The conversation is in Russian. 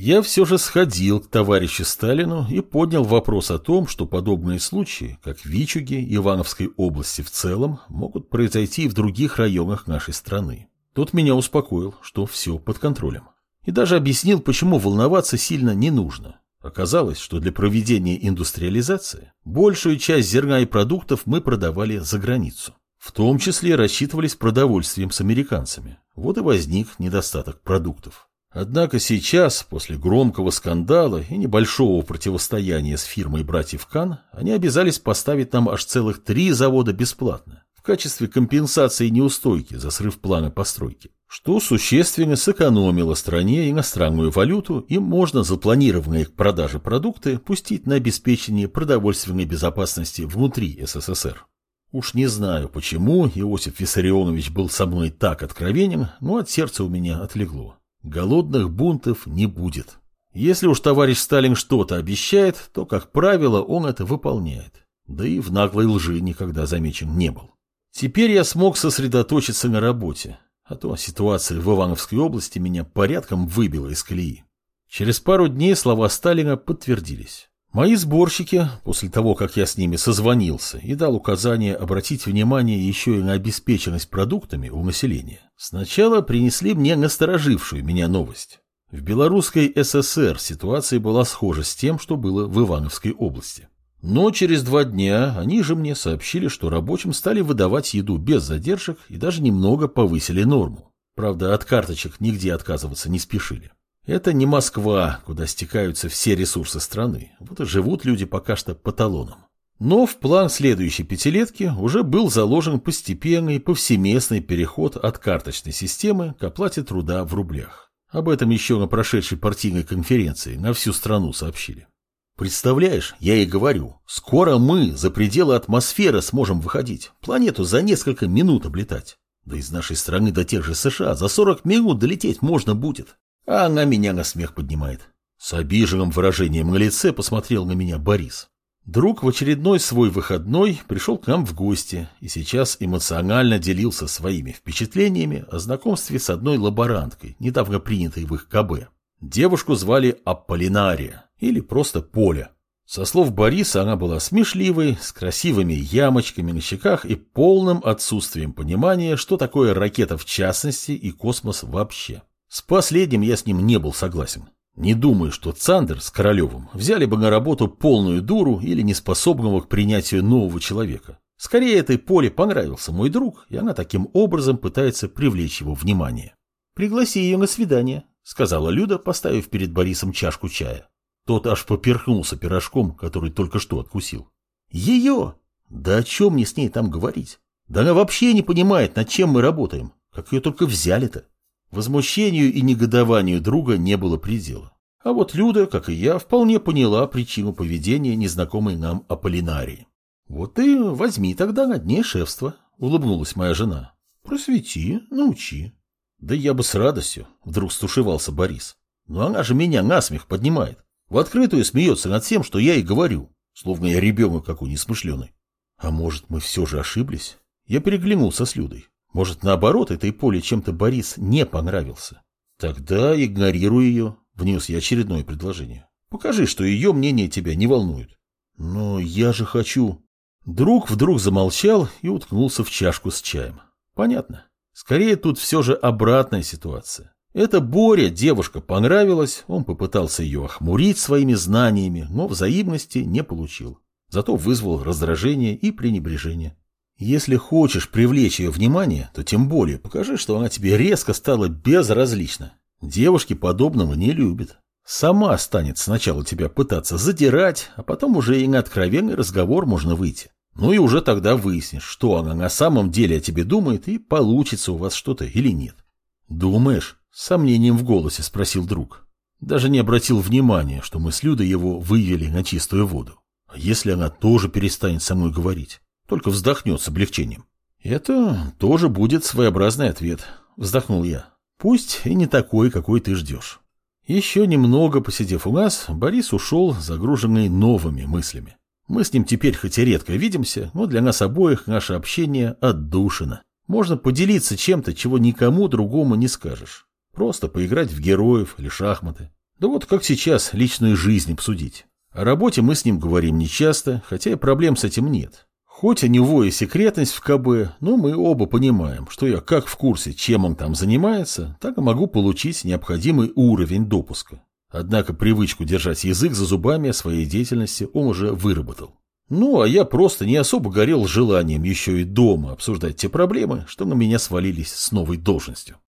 Я все же сходил к товарищу Сталину и поднял вопрос о том, что подобные случаи, как в Вичуге Ивановской области в целом, могут произойти и в других районах нашей страны. Тот меня успокоил, что все под контролем. И даже объяснил, почему волноваться сильно не нужно. Оказалось, что для проведения индустриализации большую часть зерна и продуктов мы продавали за границу. В том числе рассчитывались продовольствием с американцами. Вот и возник недостаток продуктов. Однако сейчас, после громкого скандала и небольшого противостояния с фирмой братьев Кан, они обязались поставить нам аж целых три завода бесплатно в качестве компенсации неустойки за срыв плана постройки, что существенно сэкономило стране иностранную валюту и можно запланированные к продаже продукты пустить на обеспечение продовольственной безопасности внутри СССР. Уж не знаю, почему Иосиф Виссарионович был со мной так откровенен, но от сердца у меня отлегло. Голодных бунтов не будет. Если уж товарищ Сталин что-то обещает, то, как правило, он это выполняет. Да и в наглой лжи никогда замечен не был. Теперь я смог сосредоточиться на работе, а то ситуация в Ивановской области меня порядком выбила из колеи. Через пару дней слова Сталина подтвердились. Мои сборщики, после того, как я с ними созвонился и дал указание обратить внимание еще и на обеспеченность продуктами у населения, сначала принесли мне насторожившую меня новость. В Белорусской ССР ситуация была схожа с тем, что было в Ивановской области. Но через два дня они же мне сообщили, что рабочим стали выдавать еду без задержек и даже немного повысили норму. Правда, от карточек нигде отказываться не спешили. Это не Москва, куда стекаются все ресурсы страны. Вот и живут люди пока что по талонам. Но в план следующей пятилетки уже был заложен постепенный повсеместный переход от карточной системы к оплате труда в рублях. Об этом еще на прошедшей партийной конференции на всю страну сообщили. Представляешь, я и говорю, скоро мы за пределы атмосферы сможем выходить, планету за несколько минут облетать. Да из нашей страны до тех же США за 40 минут долететь можно будет. А она меня на смех поднимает. С обиженным выражением на лице посмотрел на меня Борис. Друг в очередной свой выходной пришел к нам в гости и сейчас эмоционально делился своими впечатлениями о знакомстве с одной лаборанткой, недавно принятой в их КБ. Девушку звали Аполлинария или просто Поля. Со слов Бориса она была смешливой, с красивыми ямочками на щеках и полным отсутствием понимания, что такое ракета в частности и космос вообще. С последним я с ним не был согласен. Не думаю, что Цандер с Королевым взяли бы на работу полную дуру или неспособного к принятию нового человека. Скорее, этой Поле понравился мой друг, и она таким образом пытается привлечь его внимание. «Пригласи ее на свидание», — сказала Люда, поставив перед Борисом чашку чая. Тот аж поперхнулся пирожком, который только что откусил. «Ее? Да о чем мне с ней там говорить? Да она вообще не понимает, над чем мы работаем. Как ее только взяли-то?» Возмущению и негодованию друга не было предела. А вот Люда, как и я, вполне поняла причину поведения незнакомой нам Аполлинарии. «Вот и возьми тогда на дне шефство», — улыбнулась моя жена. «Просвети, научи». «Да я бы с радостью», — вдруг стушевался Борис. «Но она же меня насмех поднимает. В открытую смеется над тем, что я и говорю, словно я ребенок какой несмышленый. А может, мы все же ошиблись?» Я переглянулся с Людой. Может, наоборот, этой Поле чем-то Борис не понравился. Тогда игнорируй ее, внес я очередное предложение. Покажи, что ее мнение тебя не волнует. Но я же хочу... Друг вдруг замолчал и уткнулся в чашку с чаем. Понятно. Скорее тут все же обратная ситуация. Это Боря девушка понравилась, он попытался ее охмурить своими знаниями, но взаимности не получил. Зато вызвал раздражение и пренебрежение. Если хочешь привлечь ее внимание, то тем более покажи, что она тебе резко стала безразлична. Девушки подобного не любят. Сама станет сначала тебя пытаться задирать, а потом уже и на откровенный разговор можно выйти. Ну и уже тогда выяснишь, что она на самом деле о тебе думает и получится у вас что-то или нет. Думаешь? С сомнением в голосе спросил друг. Даже не обратил внимания, что мы с Людой его вывели на чистую воду. А если она тоже перестанет со мной говорить? Только вздохнет с облегчением. Это тоже будет своеобразный ответ, вздохнул я. Пусть и не такой, какой ты ждешь. Еще немного посидев у нас, Борис ушел, загруженный новыми мыслями. Мы с ним теперь хоть и редко видимся, но для нас обоих наше общение отдушено. Можно поделиться чем-то, чего никому другому не скажешь. Просто поиграть в героев или шахматы. Да вот как сейчас личную жизнь обсудить. О работе мы с ним говорим нечасто, хотя и проблем с этим нет. Хоть у него и секретность в КБ, но мы оба понимаем, что я как в курсе, чем он там занимается, так и могу получить необходимый уровень допуска. Однако привычку держать язык за зубами о своей деятельности он уже выработал. Ну, а я просто не особо горел желанием еще и дома обсуждать те проблемы, что на меня свалились с новой должностью.